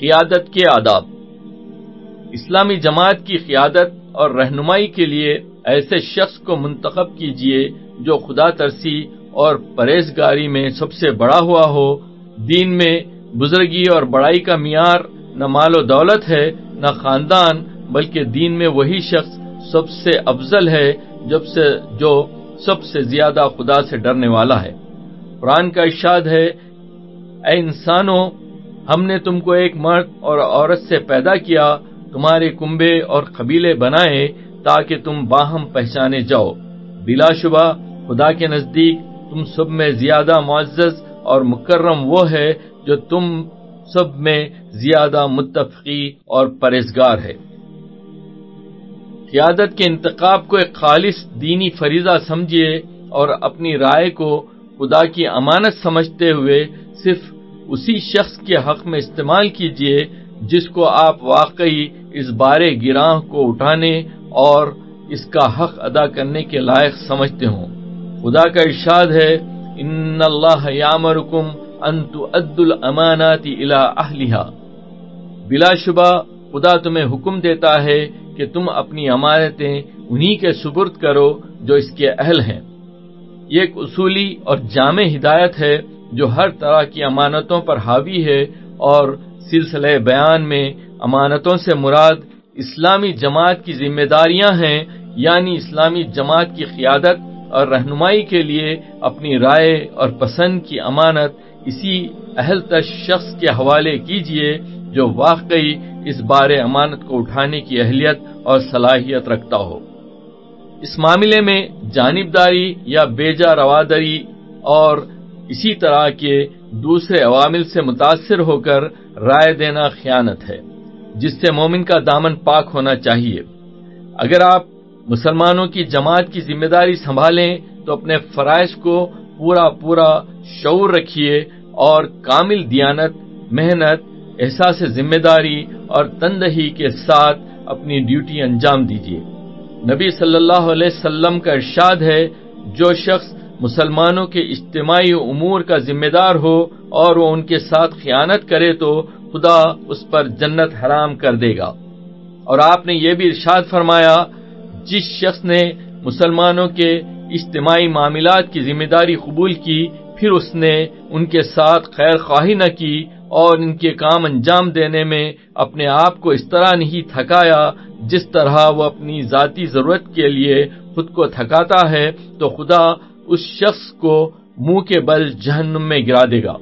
قیادت کے آداب۔ اسلامی جماعت کی قیادت اور رہنمائی کے لیے ایسے شخص کو منتخب کیجیے جو خدا ترسی اور پرہیزگاری میں سب سے بڑا ہوا ہو۔ دین میں بزرگی اور بڑائی کا معیار نہ مال و دولت ہے، نہ خاندان، بلکہ دین میں وہی شخص سب سے افضل ہے، جب سے جو سب سے زیادہ خدا سے ڈرنے والا ہے۔ قرآن کا ارشاد ہے، اے انسانوں ہم نے تم کو ایک مرد اور عورت سے پیدا کیا، تمہارے کنبے اور قبیلے بنائے تاکہ تم باہم پہچانے جاؤ۔ بلا شبہ، خدا کے نزدیک تم سب میں زیادہ معزز اور مکرم وہ ہے جو تم سب میں زیادہ متفقی اور پرہزگار ہے۔ قیادت کے انتخاب کو ایک خالص دینی فریضہ سمجھیے اور اپنی رائے کو خدا کی امانت سمجھتے ہوئے صرف اسی شخص کے حق میں استعمال کیجیے جس کو آپ واقعی اس بارے گراہ کو اٹھانے اور اس کا حق ادا کرنے کے لائق سمجھتے ہوں۔ خدا کا ارشاد ہے، ان اللہ یامرکم انت عد الاماناتی الا اہلیہ بلا شبہ خدا تمہیں حکم دیتا ہے کہ تم اپنی امانتیں انہی کے سبرد کرو جو اس کے اہل ہیں۔ یہ ایک اصولی اور جامع ہدایت ہے۔ جو ہر طرح کی امانتوں پر حاوی ہے اور سلسلہ بیان میں امانتوں سے مراد اسلامی جماعت کی ذمہ داریاں ہیں یعنی اسلامی جماعت کی قیادت اور رہنمائی کے لیے اپنی رائے اور پسند کی امانت اسی اہل تش شخص کے حوالے کیجیے جو واقعی اس بارے امانت کو اٹھانے کی اہلیت اور صلاحیت رکھتا ہو۔ اس معاملے میں جانبداری یا بیجا روادری اور اسی طرح کے دوسرے عوامل سے متاثر ہو کر رائے دینا خیانت ہے، جس سے مومن کا دامن پاک ہونا چاہیے۔ اگر آپ مسلمانوں کی جماعت کی ذمہ داری سنبھالیں، تو اپنے فرائض کو پورا پورا شعور رکھیے اور کامل دیانت، محنت، احساس ذمہ داری اور تندہی کے ساتھ اپنی ڈیوٹی انجام دیجیے۔ نبی صلی اللہ علیہ وسلم کا ارشاد ہے، جو شخص مسلمانوں کے اجتماعی امور کا ذمہ دار ہو اور وہ ان کے ساتھ خیانت کرے تو خدا اس پر جنت حرام کر دے گا۔ اور آپ نے یہ بھی ارشاد فرمایا، جس شخص نے مسلمانوں کے اجتماعی معاملات کی ذمہ داری قبول کی، پھر اس نے ان کے ساتھ خیر خواہی نہ کی اور ان کے کام انجام دینے میں اپنے آپ کو اس طرح نہیں تھکایا جس طرح وہ اپنی ذاتی ضرورت کے لیے خود کو تھکاتا ہے، تو خدا اس شخص کو منہ کے بل جہنم میں گرا دے گا۔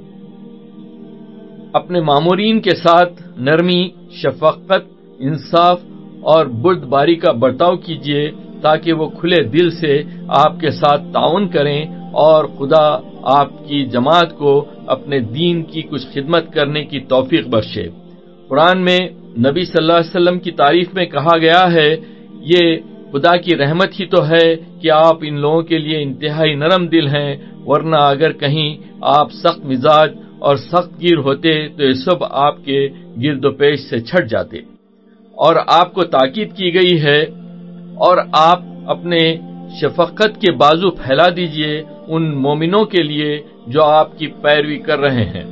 اپنے معمورین کے ساتھ نرمی، شفقت، انصاف اور برد باری کا برتاؤ کیجیے تاکہ وہ کھلے دل سے آپ کے ساتھ تعاون کریں اور خدا آپ کی جماعت کو اپنے دین کی کچھ خدمت کرنے کی توفیق بخشے۔ قرآن میں نبی صلی اللہ علیہ وسلم کی تعریف میں کہا گیا ہے، یہ خدا کی رحمت ہی تو ہے کہ آپ ان لوگوں کے لیے انتہائی نرم دل ہیں، ورنہ اگر کہیں آپ سخت مزاج اور سخت گیر ہوتے تو یہ سب آپ کے گرد و پیش سے چھٹ جاتے۔ اور آپ کو تاکید کی گئی ہے، اور آپ اپنے شفقت کے بازو پھیلا دیجیے ان مومنوں کے لیے جو آپ کی پیروی کر رہے ہیں۔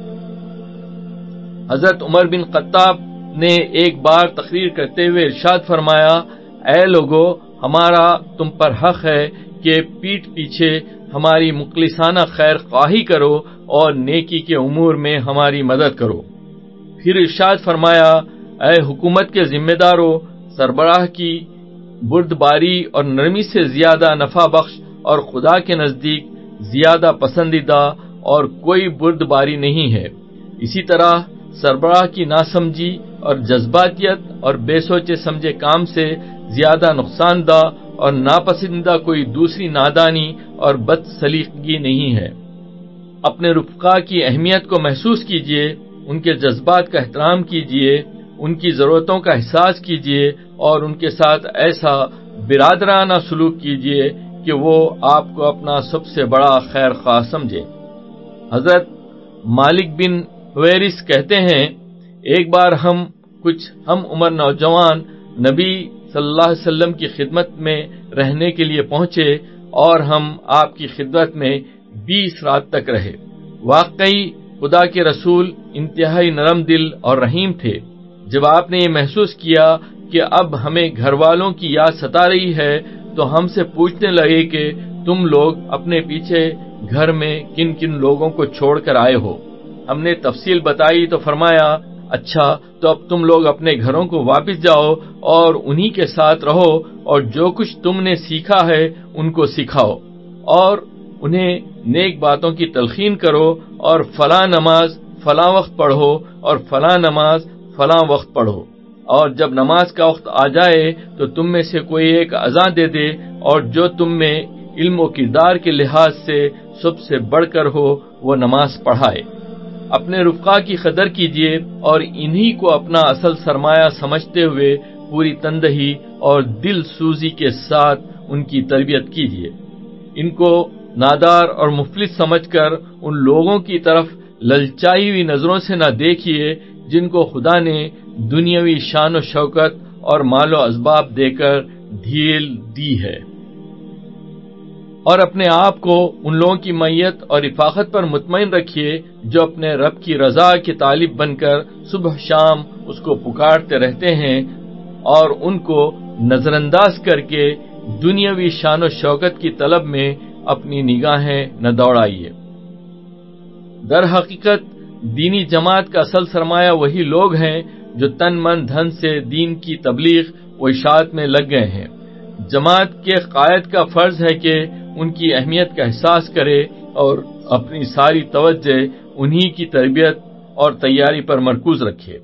حضرت عمر بن قطاب نے ایک بار تقریر کرتے ہوئے ارشاد فرمایا، اے لوگو ہمارا تم پر حق ہے کہ پیٹ پیچھے ہماری مخلصانہ خیر خواہی کرو اور نیکی کے امور میں ہماری مدد کرو۔ پھر ارشاد فرمایا، اے حکومت کے ذمہ داروں سربراہ کی برد باری اور نرمی سے زیادہ نفع بخش اور خدا کے نزدیک زیادہ پسندیدہ اور کوئی برد باری نہیں ہے۔ اسی طرح سربراہ کی ناسمجھی اور جذباتیت اور بے سوچے سمجھے کام سے زیادہ نقصان دہ اور ناپسندیدہ کوئی دوسری نادانی اور بد سلیقگی نہیں ہے۔ اپنے رفقا کی اہمیت کو محسوس کیجیے ان کے جذبات کا احترام کیجیے ان کی ضرورتوں کا احساس کیجیے اور ان کے ساتھ ایسا برادرانہ سلوک کیجیے کہ وہ آپ کو اپنا سب سے بڑا خیر خواہ سمجھے۔ حضرت مالک بن ویرس کہتے ہیں، ایک بار ہم، کچھ ہم عمر نوجوان نبی صلی اللہ علیہ وسلم کی خدمت میں رہنے کے لیے پہنچے اور ہم آپ کی خدمت میں بیس رات تک رہے۔ واقعی خدا کے رسول انتہائی نرم دل اور رحیم تھے۔ جب آپ نے یہ محسوس کیا کہ اب ہمیں گھر والوں کی یاد ستا رہی ہے، تو ہم سے پوچھنے لگے کہ تم لوگ اپنے پیچھے گھر میں کن کن لوگوں کو چھوڑ کر آئے ہو۔ ہم نے تفصیل بتائی تو فرمایا اچھا تو اب تم لوگ اپنے گھروں کو واپس جاؤ اور انہی کے ساتھ رہو اور جو کچھ تم نے سیکھا ہے، ان کو سکھاؤ اور انہیں نیک باتوں کی تلخین کرو اور فلاں نماز فلاں وقت پڑھو اور فلاں نماز فلاں وقت پڑھو اور جب نماز کا وقت آ جائے تو تم میں سے کوئی ایک اذان دے دے اور جو تم میں علم و کردار کے لحاظ سے سب سے بڑھ کر ہو، وہ نماز پڑھائے۔ اپنے رفقا کی قدر کیجیے اور انہی کو اپنا اصل سرمایہ سمجھتے ہوئے پوری تندہی اور دل سوزی کے ساتھ ان کی تربیت کیجیے ان کو نادار اور مفلس سمجھ کر ان لوگوں کی طرف للچائی ہوئی نظروں سے نہ دیکھیے جن کو خدا نے دنیاوی شان و شوکت اور مال و اسباب دے کر ڈھیل دی ہے۔ اور اپنے آپ کو ان لوگوں کی میت اور افاقت پر مطمئن رکھیے جو اپنے رب کی رضا کے طالب بن کر صبح شام اس کو پکارتے رہتے ہیں اور ان کو نظر انداز کر کے دنیاوی شان و شوکت کی طلب میں اپنی نگاہیں نہ دوڑائیے۔ در حقیقت دینی جماعت کا اصل سرمایہ وہی لوگ ہیں جو تن من دھن سے دین کی تبلیغ و اشاعت میں لگ گئے ہیں۔ جماعت کے قائد کا فرض ہے کہ ان کی اہمیت کا احساس کرے اور اپنی ساری توجہ انہی کی تربیت اور تیاری پر مرکوز رکھے۔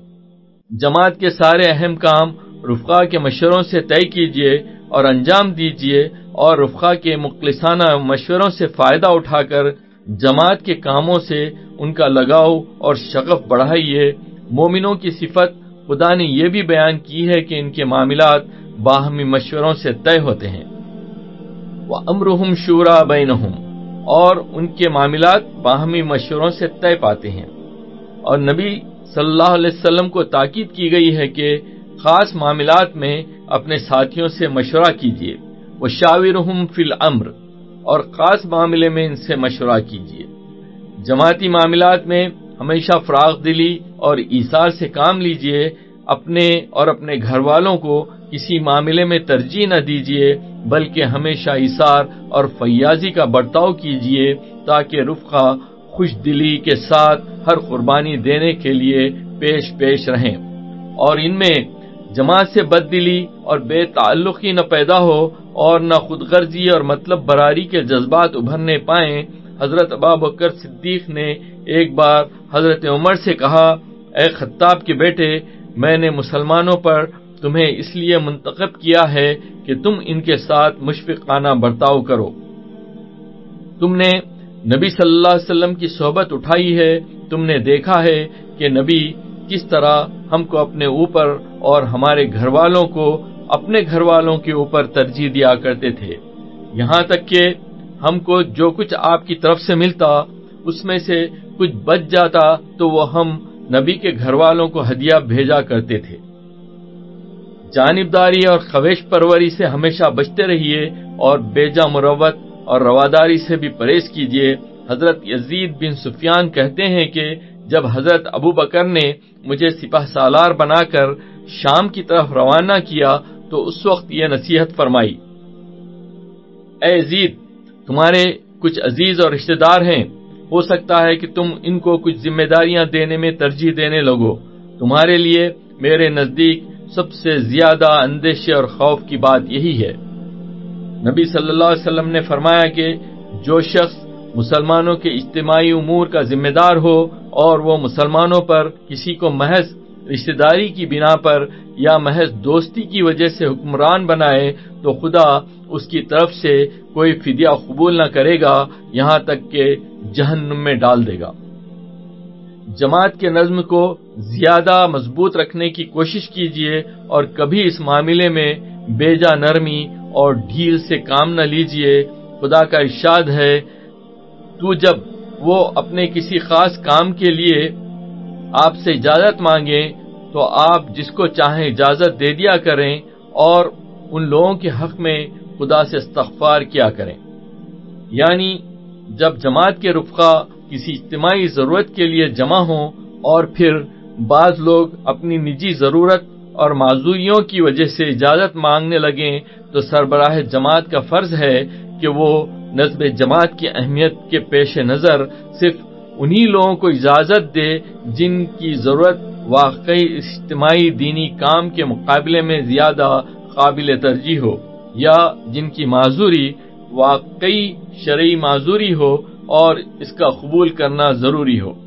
جماعت کے سارے اہم کام رفقا کے مشوروں سے طے کیجیے اور انجام دیجیے اور رفقا کے مخلصانہ مشوروں سے فائدہ اٹھا کر جماعت کے کاموں سے ان کا لگاؤ اور شغف بڑھائیے۔ مومنوں کی صفت خدا نے یہ بھی بیان کی ہے کہ ان کے معاملات باہمی مشوروں سے طے ہوتے ہیں۔ وہ امرحم شورا بین اور ان کے معاملات باہمی مشوروں سے طے پاتے ہیں۔ اور نبی صلی اللہ علیہ وسلم کو تاکید کی گئی ہے کہ خاص معاملات میں اپنے ساتھیوں سے مشورہ کیجیے وہ شاور فی الامر اور خاص معاملے میں ان سے مشورہ کیجیے جماعتی معاملات میں ہمیشہ فراغ دلی اور ایسار سے کام لیجیے اپنے اور اپنے گھر والوں کو کسی معاملے میں ترجیح نہ دیجیے بلکہ ہمیشہ اثار اور فیاضی کا برتاؤ کیجیے تاکہ رفقا خوش دلی کے ساتھ ہر قربانی دینے کے لیے پیش پیش رہیں۔ اور ان میں جماعت سے بد دلی اور بے تعلقی نہ پیدا ہو اور نہ خود غرضی اور مطلب براری کے جذبات ابھرنے پائیں، حضرت ابا بکر صدیق نے ایک بار حضرت عمر سے کہا، اے خطاب کے بیٹے، میں نے مسلمانوں پر تمہیں اس لیے منتخب کیا ہے کہ تم ان کے ساتھ مشفقانہ برتاؤ کرو۔ تم نے نبی صلی اللہ علیہ وسلم کی صحبت اٹھائی ہے، تم نے دیکھا ہے کہ نبی کس طرح ہم کو اپنے اوپر اور ہمارے گھر والوں کو اپنے گھر والوں کے اوپر ترجیح دیا کرتے تھے۔ یہاں تک کہ ہم کو جو کچھ آپ کی طرف سے ملتا، اس میں سے کچھ بچ جاتا تو وہ ہم نبی کے گھر والوں کو ہدیہ بھیجا کرتے تھے۔ جانبداری اور خویش پروری سے ہمیشہ بچتے رہیے اور بیجا مروت اور رواداری سے بھی پرہیز کیجیے۔ حضرت یزید بن سفیان کہتے ہیں کہ جب حضرت ابو بکر نے مجھے سپاہ سالار بنا کر شام کی طرف روانہ کیا تو اس وقت یہ نصیحت فرمائی۔ اے یزید، تمہارے کچھ عزیز اور رشتہ دار ہیں۔ ہو سکتا ہے کہ تم ان کو کچھ ذمہ داریاں دینے میں ترجیح دینے لگو۔ تمہارے لیے میرے نزدیک سب سے زیادہ اندیشے اور خوف کی بات یہی ہے۔ نبی صلی اللہ علیہ وسلم نے فرمایا کہ جو شخص مسلمانوں کے اجتماعی امور کا ذمہ دار ہو اور وہ مسلمانوں پر کسی کو محض رشتہ داری کی بنا پر یا محض دوستی کی وجہ سے حکمران بنائے، تو خدا اس کی طرف سے کوئی فدیہ قبول نہ کرے گا، یہاں تک کہ جہنم میں ڈال دے گا۔ جماعت کے نظم کو زیادہ مضبوط رکھنے کی کوشش کیجیے اور کبھی اس معاملے میں بیجا نرمی اور ڈھیل سے کام نہ لیجیے خدا کا ارشاد ہے، تو جب وہ اپنے کسی خاص کام کے لیے آپ سے اجازت مانگے، تو آپ جس کو چاہیں اجازت دے دیا کریں اور ان لوگوں کے حق میں خدا سے استغفار کیا کریں۔ یعنی جب جماعت کے رفقا کسی اجتماعی ضرورت کے لیے جمع ہوں اور پھر بعض لوگ اپنی نجی ضرورت اور معذوریوں کی وجہ سے اجازت مانگنے لگیں تو سربراہ جماعت کا فرض ہے کہ وہ نصب جماعت کی اہمیت کے پیش نظر صرف انہی لوگوں کو اجازت دے جن کی ضرورت واقعی اجتماعی دینی کام کے مقابلے میں زیادہ قابل ترجیح ہو یا جن کی معذوری واقعی شرعی معذوری ہو اور اس کا قبول کرنا ضروری ہو۔